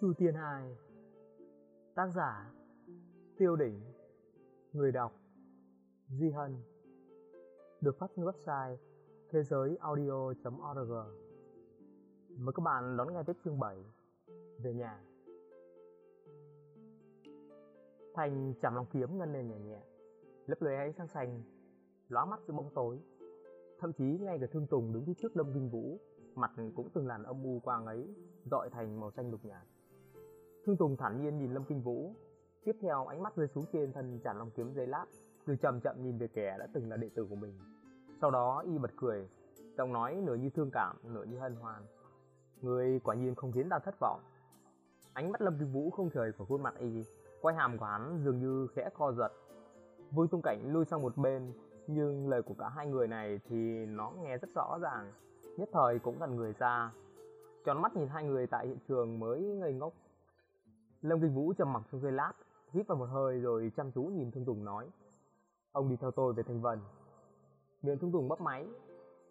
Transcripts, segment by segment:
Chu Tiên Hai Tác giả Tiêu Đỉnh Người đọc Di Hân Được phát trên website thế giới audio.org Mời các bạn đón nghe tiếp chương 7 Về nhà. Thành chạm lòng kiếm ngân lên nhẹ nhẹ Lấp lóe ấy sang sành, Lóa mắt giữa bóng tối. Thậm chí ngay cả Thương Tùng đứng phía trước Lâm Kinh Vũ Mặt cũng từng làn âm u quang ấy Dọi thành màu xanh lục nhạt. Thương Tùng thản nhiên nhìn Lâm Kinh Vũ. Tiếp theo ánh mắt rơi xuống trên thân chản long kiếm dây lát Rồi chậm chậm nhìn về kẻ đã từng là đệ tử của mình. Sau đó y bật cười Giọng nói nửa như thương cảm, nửa như hân hoan. Người quả nhiên không khiến ta thất vọng. Ánh mắt Lâm Kinh Vũ không rời khỏi khuôn mặt y Quay hàm của hắn dường như khẽ co giật. Vương Tung Cảnh lui sang một bên Nhưng lời của cả hai người này thì nó nghe rất rõ ràng. Nhất thời cũng gần người ra. Tròn mắt nhìn hai người tại hiện trường mới ngây ngốc. Lâm Kinh Vũ trầm mặc trong giây lát, hít vào một hơi rồi chăm chú nhìn Thương Tùng nói. Ông đi theo tôi về thành Vân Miệng Thương Tùng bắp máy,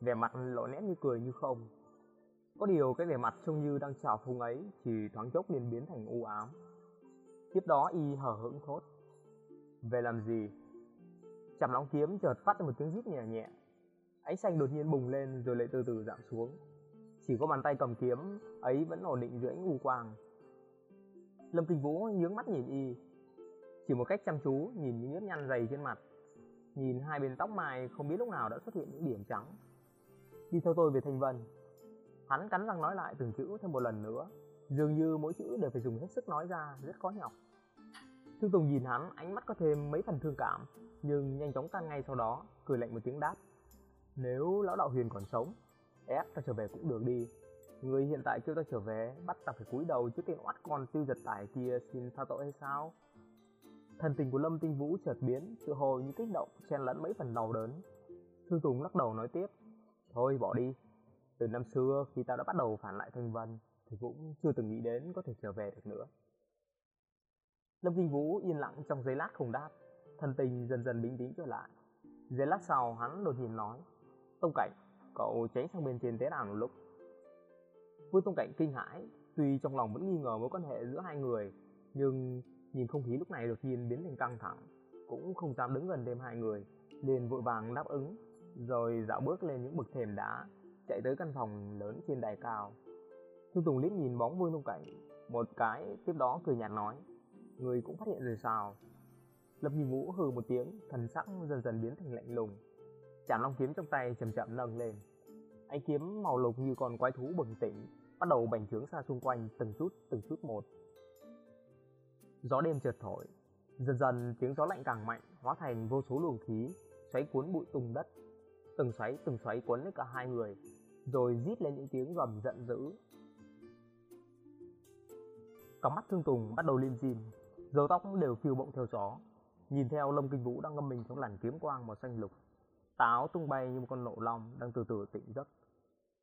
Vẻ mặt lộ nét như cười như không. Có điều cái vẻ mặt trông như đang chào phung ấy Chỉ thoáng chốc liền biến thành u ám. Tiếp đó y hở hững thốt. Về làm gì? Chạm lóng kiếm chợt phát ra một tiếng rít nhẹ nhẹ. Ánh xanh đột nhiên bùng lên rồi lại từ từ giảm xuống. Chỉ có bàn tay cầm kiếm ấy vẫn ổn định giữa ánh u quang. Lâm Kinh Vũ nhướng mắt nhìn y. Chỉ một cách chăm chú, nhìn những nếp nhăn dày trên mặt. Nhìn hai bên tóc mai, không biết lúc nào đã xuất hiện những điểm trắng. Đi theo tôi về Thanh Vân. Hắn cắn răng nói lại từng chữ thêm một lần nữa. Dường như mỗi chữ đều phải dùng hết sức nói ra, Rất khó nhọc Thương Tùng nhìn hắn, ánh mắt có thêm mấy phần thương cảm, Nhưng nhanh chóng tan ngay sau đó, Cười lạnh một tiếng đáp. Nếu lão đạo huyền còn sống, Ép ta trở về cũng được đi. Người hiện tại kêu ta trở về, Bắt ta phải cúi đầu trước tên oát con tiêu giật tải kia Xin tha tội hay sao? Thần tình của Lâm Tinh Vũ chợt biến tự hồi như kích động xen lẫn mấy phần đau đớn. Thương Tùng lắc đầu nói tiếp, Thôi, bỏ đi. Từ năm xưa, khi ta đã bắt đầu phản lại Thanh Vân, Thì cũng chưa từng nghĩ đến có thể trở về được nữa. Lâm Kinh Vũ yên lặng trong giây lát không đáp. Thần tình dần dần bình tĩnh trở lại. Giây lát sau, hắn đột nhiên nói Tông Cảnh, cậu tránh sang bên trên tế đàn một lúc? Vương Tông Cảnh kinh hãi Tuy trong lòng vẫn nghi ngờ mối quan hệ giữa hai người Nhưng nhìn không khí lúc này đột nhiên biến thành căng thẳng Cũng không dám đứng gần thêm hai người liền vội vàng đáp ứng Rồi dạo bước lên những bậc thềm đá Chạy tới căn phòng lớn trên đài cao. Thương Tùng liếc nhìn bóng Vương Tông Cảnh Một cái tiếp đó cười nhạt nói Người cũng phát hiện rồi sao? Lập nhìn ngũ hừ một tiếng Thần sắc dần dần biến thành lạnh lùng. Chạm long kiếm trong tay chậm chậm nâng lên. Ánh kiếm màu lục như con quái thú bừng tỉnh, Bắt đầu bành trướng xa xung quanh từng chút từng chút một. Gió đêm chợt thổi, Dần dần tiếng gió lạnh càng mạnh, Hóa thành vô số luồng khí, Xoáy cuốn bụi tung đất. Từng xoáy từng xoáy cuốn lấy cả hai người, Rồi rít lên những tiếng gầm giận dữ. Cặp mắt thương tùng bắt đầu lim dim, Dầu tóc đều phiêu bộng theo gió. Nhìn theo Lâm Kinh Vũ đang ngâm mình trong làn kiếm quang màu xanh lục. Táo tung bay như một con nộ long đang từ từ tỉnh giấc.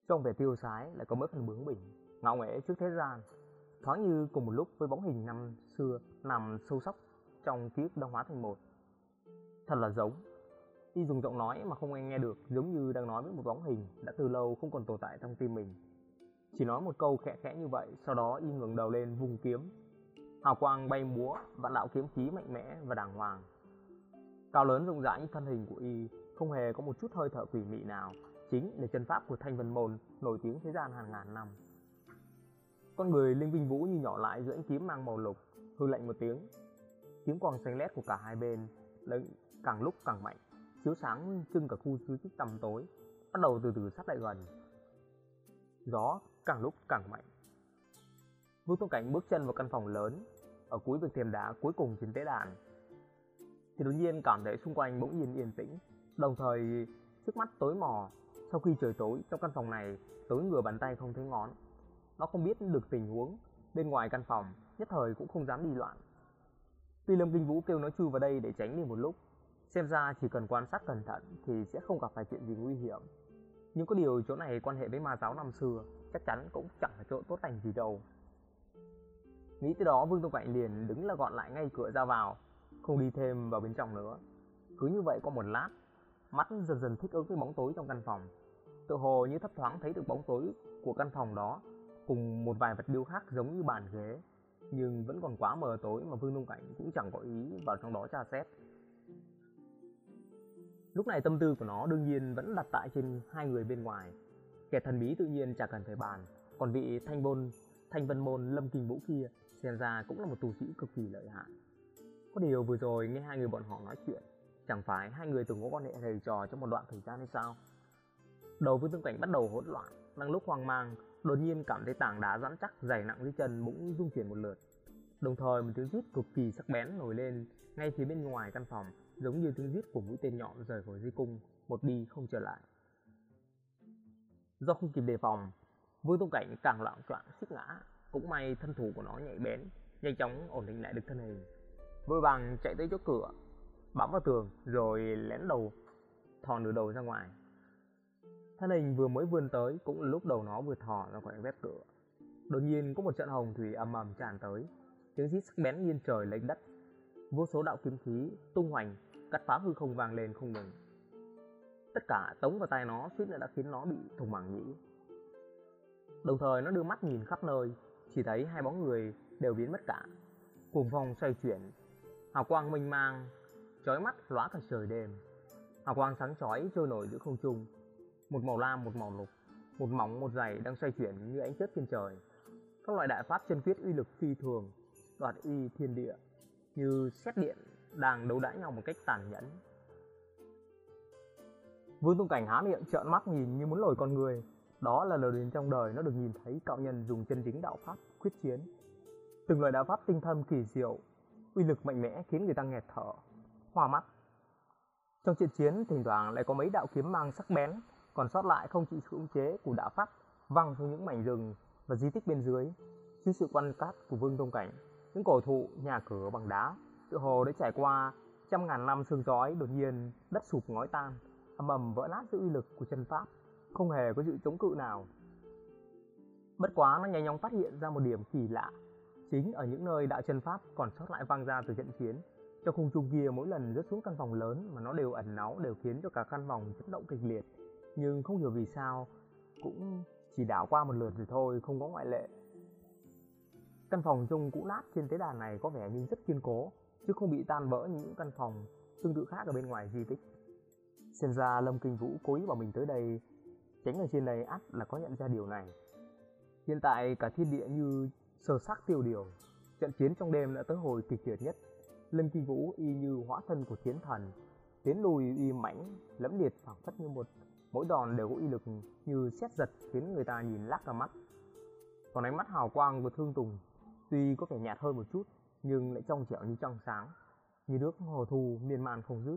Trong vẻ tiêu sái lại có mấy phần bướng bỉnh, Ngạo nghễ trước thế gian, Thoáng như cùng một lúc với bóng hình năm xưa, Nằm sâu sắc trong ký ức đang hóa thành một. Thật là giống, Y dùng giọng nói mà không ai nghe được, Giống như đang nói với một bóng hình Đã từ lâu không còn tồn tại trong tim mình. Chỉ nói một câu khẽ khẽ như vậy, Sau đó Y ngẩng đầu lên vùng kiếm. Hào quang bay múa, Vạn đạo kiếm khí mạnh mẽ và đàng hoàng. Cao lớn rộng rãi như thân hình của Y không hề có một chút hơi thở quỷ mị nào, Chính là chân pháp của Thanh Vân Môn, Nổi tiếng thế gian hàng ngàn năm. Con người Linh Vinh Vũ như nhỏ lại giữa ánh kiếm mang màu lục, Hư lạnh một tiếng. Kiếm quang xanh lét của cả hai bên Lệnh càng lúc càng mạnh, Chiếu sáng trưng cả khu xứ tích tầm tối, Bắt đầu từ từ sát lại gần. Gió càng lúc càng mạnh. Vương Tông Cảnh bước chân vào căn phòng lớn, Ở cuối vực thềm đá cuối cùng trên tế đàn, Thì đột nhiên cảm thấy xung quanh bỗng nhiên yên tĩnh. Đồng thời, trước mắt tối mò, Sau khi trời tối, trong căn phòng này, Tối ngửa bàn tay không thấy ngón. Nó không biết được tình huống, Bên ngoài căn phòng, nhất thời cũng không dám đi loạn. Tuy Lâm Kinh Vũ kêu nó chui vào đây để tránh đi một lúc, Xem ra chỉ cần quan sát cẩn thận Thì sẽ không gặp phải chuyện gì nguy hiểm. Nhưng có điều chỗ này quan hệ với ma giáo năm xưa, Chắc chắn cũng chẳng phải chỗ tốt lành gì đâu. Nghĩ tới đó, Vương Tông Cảnh liền đứng là gọn lại ngay cửa ra vào, Không đi thêm vào bên trong nữa. Cứ như vậy có một lát Mắt dần dần thích ứng với bóng tối trong căn phòng Tự hồ như thấp thoáng thấy được bóng tối của căn phòng đó cùng một vài vật điêu khác giống như bàn ghế nhưng vẫn còn quá mờ tối mà Vương Đông Cảnh cũng chẳng có ý vào trong đó tra xét. Lúc này tâm tư của nó đương nhiên vẫn đặt tại trên hai người bên ngoài. Kẻ thần bí tự nhiên chẳng cần phải bàn, còn vị thanh bôn, thanh vân môn lâm kinh vũ kia xem ra cũng là một tu sĩ cực kỳ lợi hại. Có điều vừa rồi nghe hai người bọn họ nói chuyện, chẳng phải hai người từng có quan hệ thầy trò trong một đoạn thời gian hay sao? Đầu Vương Tương Cảnh bắt đầu hỗn loạn, đang lúc hoang mang, đột nhiên cảm thấy tảng đá rắn chắc dày nặng dưới chân bỗng rung chuyển một lượt. Đồng thời một tiếng rít cực kỳ sắc bén nổi lên ngay phía bên ngoài căn phòng, giống như tiếng rít của mũi tên nhọn rời khỏi dây cung, một đi không trở lại. Do không kịp đề phòng, Vương Tông Cảnh càng loạn choạng xích ngã, cũng may thân thủ của nó nhạy bén, nhanh chóng ổn định lại được thân hình. Vội vàng chạy tới chỗ cửa, bám vào tường rồi lén đầu thò nửa đầu ra ngoài. Thân hình vừa mới vươn tới cũng lúc đầu nó vừa thò ra khỏi vết cửa. Đột nhiên có một trận hồng thủy ầm ầm tràn tới, tiếng rít sắc bén nghiêng trời lệnh đất. Vô số đạo kiếm khí tung hoành, cắt phá hư không vang lên không ngừng. Tất cả tống vào tay nó suýt nữa đã khiến nó bị thùng mảng nhĩ. Đồng thời nó đưa mắt nhìn khắp nơi, chỉ thấy hai bóng người đều biến mất cả. cuồng phong xoay chuyển, hào quang mênh mang, chói mắt lóa cả trời đêm. Hào quang sáng chói trôi nổi giữa không trung, một màu lam một màu lục, một mỏng một dày đang xoay chuyển như ánh chớp trên trời. Các loại đại pháp chân quyết uy lực phi thường, đoạt uy thiên địa, như xét điện đang đấu đãi nhau một cách tàn nhẫn. Vương Tung Cảnh há miệng trợn mắt nhìn như muốn lồi con người. Đó là lần đến trong đời nó được nhìn thấy cạo nhân dùng chân chính đạo pháp quyết chiến. Từng loại đạo pháp tinh thâm kỳ diệu, uy lực mạnh mẽ khiến người ta nghẹt thở, hoa mắt. Trong trận chiến thỉnh thoảng lại có mấy đạo kiếm mang sắc bén, còn sót lại không chịu sự khống chế của đạo pháp văng xuống những mảnh rừng và di tích bên dưới. Dưới sự quan sát của Vương Tông Cảnh, những cổ thụ, nhà cửa bằng đá, tự hồ đã trải qua trăm ngàn năm sương giói, đột nhiên đất sụp ngói tan, ầm ầm vỡ nát dưới uy lực của chân pháp, không hề có sự chống cự nào. Bất quá nó nhanh chóng phát hiện ra một điểm kỳ lạ, chính ở những nơi đạo chân pháp còn sót lại vang ra từ trận chiến. Trong khung trung kia mỗi lần rớt xuống căn phòng lớn mà nó đều ẩn náu đều khiến cho cả căn phòng chấn động kịch liệt. Nhưng không hiểu vì sao, cũng chỉ đảo qua một lượt rồi thôi, không có ngoại lệ. Căn phòng trông cũ nát trên tế đàn này có vẻ như rất kiên cố, chứ không bị tan vỡ như những căn phòng tương tự khác ở bên ngoài di tích. Xem ra Lâm Kinh Vũ cố ý bảo mình tới đây, tránh ở trên này ắt là có nhận ra điều này. Hiện tại cả thiên địa như sờ sắc tiêu điều, trận chiến trong đêm đã tới hồi kịch liệt nhất. Lâm Kinh Vũ y như hóa thân của chiến thần, tiến lùi y mãnh, lẫm liệt phảng phất như một mỗi đòn đều có uy lực như xét giật khiến người ta nhìn lắc cả mắt. Còn ánh mắt hào quang của Thương Tùng tuy có vẻ nhạt hơn một chút nhưng lại trong trẻo như trăng sáng, như nước hồ thu miên man không dứt.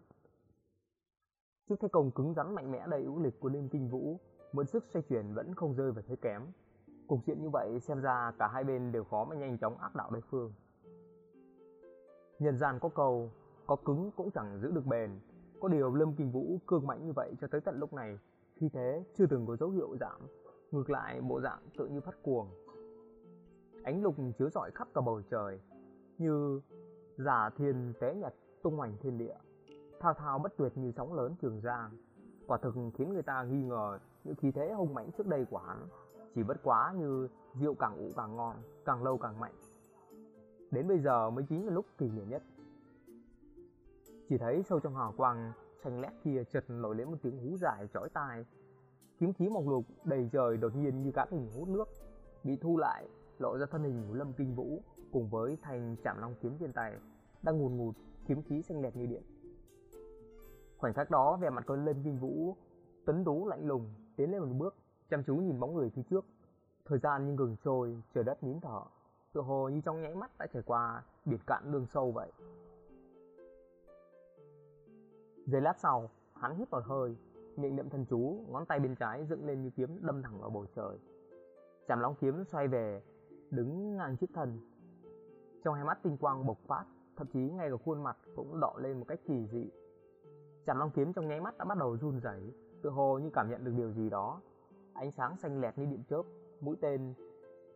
Trước thế công cứng rắn mạnh mẽ đầy ưu lực của Lâm Kinh Vũ, mượn sức xoay chuyển vẫn không rơi vào thế kém. Cục diện như vậy xem ra cả hai bên đều khó mà nhanh chóng áp đảo đối phương. Nhân gian có cầu, có cứng cũng chẳng giữ được bền. Có điều Lâm Kinh Vũ cương mạnh như vậy cho tới tận lúc này, khi thế chưa từng có dấu hiệu giảm. Ngược lại bộ dạng tự như phát cuồng. Ánh lục chiếu rọi khắp cả bầu trời, như giả thiên tế nhật tung hoành thiên địa thao thao bất tuyệt như sóng lớn trường giang quả thực khiến người ta nghi ngờ những khí thế hung mãnh trước đây của hắn chỉ bất quá như rượu càng ủ càng ngon càng lâu càng mạnh đến bây giờ mới chính là lúc kỳ diệu nhất. Chỉ thấy sâu trong hào quang, xanh lét kia chợt nổi lên một tiếng hú dài chói tai. Kiếm khí mộc lục đầy trời đột nhiên như cá hình hút nước, bị thu lại, lộ ra thân hình của lâm kinh vũ cùng với thành chạm long kiếm trên tay, đang ngùn ngụt, kiếm khí xanh lẹt như điện. Khoảnh khắc đó, vẻ mặt con lên kinh vũ tuấn tú, lạnh lùng, tiến lên một bước, chăm chú nhìn bóng người phía trước. Thời gian như ngừng trôi, trời đất nín thở tựa hồ như trong nháy mắt đã trải qua biển cạn đường sâu vậy. Giây lát sau, hắn hít một hơi miệng niệm thần chú, ngón tay bên trái dựng lên như kiếm đâm thẳng vào bầu trời. Chạm long kiếm xoay về, đứng ngang trước thân. Trong hai mắt tinh quang bộc phát, thậm chí ngay cả khuôn mặt cũng đỏ lên một cách kỳ dị. Chạm long kiếm trong nháy mắt đã bắt đầu run rẩy tự hồ như cảm nhận được điều gì đó. Ánh sáng xanh lẹt như điện chớp, mũi tên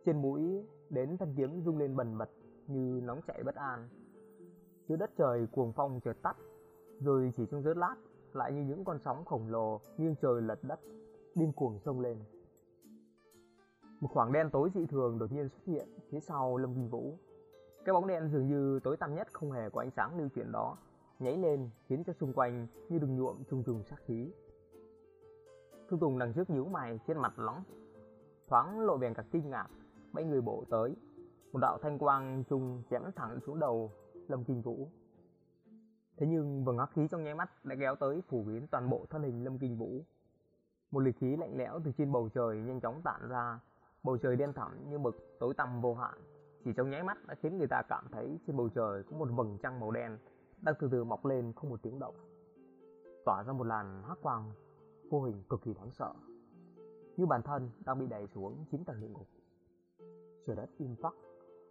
trên mũi đến thân kiếm rung lên bần bật như nóng chảy bất an. Giữa đất trời cuồng phong chợt tắt, rồi chỉ trong rớt lát lại như những con sóng khổng lồ nghiêng trời lật đất, điên cuồng sông lên. Một khoảng đen tối dị thường đột nhiên xuất hiện phía sau lâm kinh vũ. Cái bóng đen dường như tối tăm nhất không hề có ánh sáng lưu chuyển đó, nhảy lên khiến cho xung quanh như đừng nhuộm trùng trùng sát khí. Thương tùng đằng trước nhíu mày, trên mặt lóng thoáng lộ vẻ cả kinh ngạc mấy người bộ tới. Một đạo thanh quang chung chém thẳng xuống đầu lâm kinh vũ. Thế nhưng vầng hắc khí trong nháy mắt đã kéo tới phủ biến toàn bộ thân hình lâm kinh vũ. Một lịch khí lạnh lẽo từ trên bầu trời nhanh chóng tản ra. Bầu trời đen thẳm như mực, tối tăm vô hạn. Chỉ trong nháy mắt đã khiến người ta cảm thấy trên bầu trời có một vầng trăng màu đen đang từ từ mọc lên không một tiếng động. Tỏa ra một làn hắc quang vô hình cực kỳ đáng sợ. Như bản thân đang bị đẩy xuống chín tầng địa ngục trời đất, im phắc.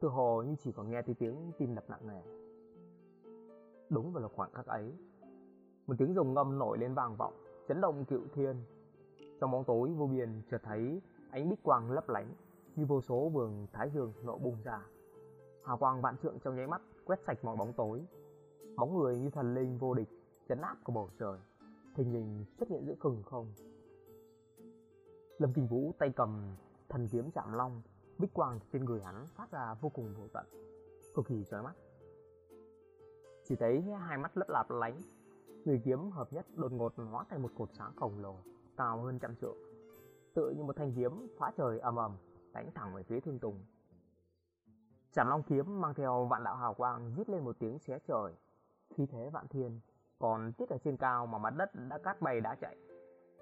Từ hồ như chỉ còn nghe thấy tiếng tim đập nặng nề. Đúng vào là khoảng khắc ấy, một tiếng rồng ngâm nổi lên vang vọng, chấn động cựu thiên. Trong bóng tối, vô biên, chợt thấy ánh bích quang lấp lánh như vô số vườn thái dương nộ bùng ra. Hào quang vạn trượng trong nháy mắt quét sạch mọi bóng tối. Bóng người như thần linh vô địch, chấn áp của bầu trời, thình lình xuất hiện giữa khừng không. Lâm kinh vũ tay cầm thần kiếm chạm long bích quang trên người hắn phát ra vô cùng vô tận, cực kỳ chói mắt. Chỉ thấy hai mắt lấp lạp lánh, người kiếm hợp nhất đột ngột hóa thành một cột sáng khổng lồ, cao hơn trăm trượng, tựa như một thanh kiếm phá trời ầm ầm, đánh thẳng về phía thương tùng. Chảm long kiếm mang theo vạn đạo hào quang rít lên một tiếng xé trời. Khí thế vạn thiên còn tiết ở trên cao mà mặt đất đã cát bay đã chạy,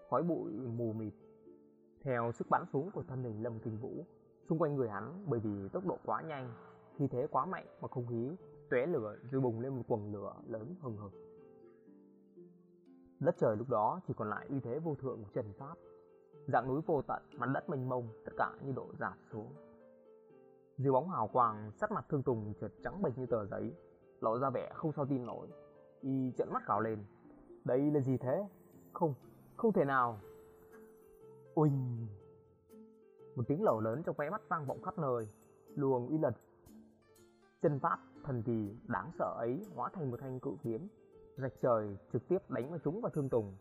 khói bụi mù mịt, theo sức bắn súng của thân hình lâm kinh vũ xung quanh người hắn bởi vì tốc độ quá nhanh. Khí thế quá mạnh mà không khí tóe lửa rồi bùng lên một quần lửa lớn hừng hực. Đất trời lúc đó chỉ còn lại uy thế vô thượng của trần pháp. Dạng núi vô tận, mặt đất mênh mông, tất cả như độ giảm xuống. Dưới bóng hào quang, sắc mặt thương tùng chợt trắng bệch như tờ giấy, lộ ra vẻ không sao tin nổi. Y trợn mắt gào lên. Đây là gì thế? Không không thể nào. Uỳnh một tiếng lầu lớn trong khóe mắt vang vọng khắp nơi. Luồng uy lực, chân pháp, thần kỳ, đáng sợ ấy hóa thành một thanh cự kiếm, rạch trời trực tiếp đánh vào chúng và thương tùng.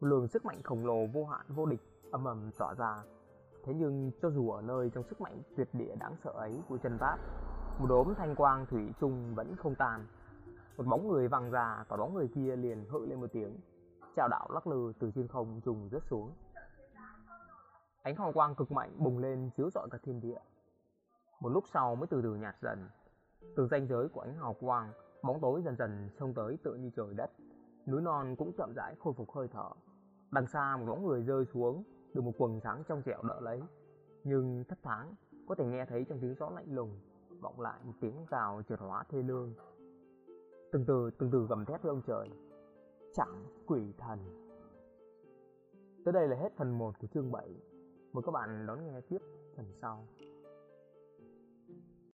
Một luồng sức mạnh khổng lồ vô hạn, vô địch âm ầm tỏa ra. Thế nhưng cho dù ở nơi trong sức mạnh tuyệt địa đáng sợ ấy của chân pháp, một đốm thanh quang thủy chung vẫn không tan. Một bóng người văng ra, còn bóng người kia liền hự lên một tiếng. Chào đạo lắc lư từ trên không trùng rớt xuống ánh hào quang cực mạnh bùng lên chiếu rọi cả thiên địa. Một lúc sau mới từ từ nhạt dần. Từ ranh giới của ánh hào quang, bóng tối dần dần xông tới tựa như trời đất. Núi non cũng chậm rãi khôi phục hơi thở. Đằng xa một bóng người rơi xuống, được một quần sáng trong trẻo đỡ lấy. Nhưng thất thoáng có thể nghe thấy trong tiếng gió lạnh lùng, vọng lại một tiếng gào trượt hóa thê lương. Từng từ từng từ gầm thét với ông trời. Chẳng quỷ thần. Tới đây là hết phần 1 của chương 7 mời các bạn đón nghe tiếp phần sau.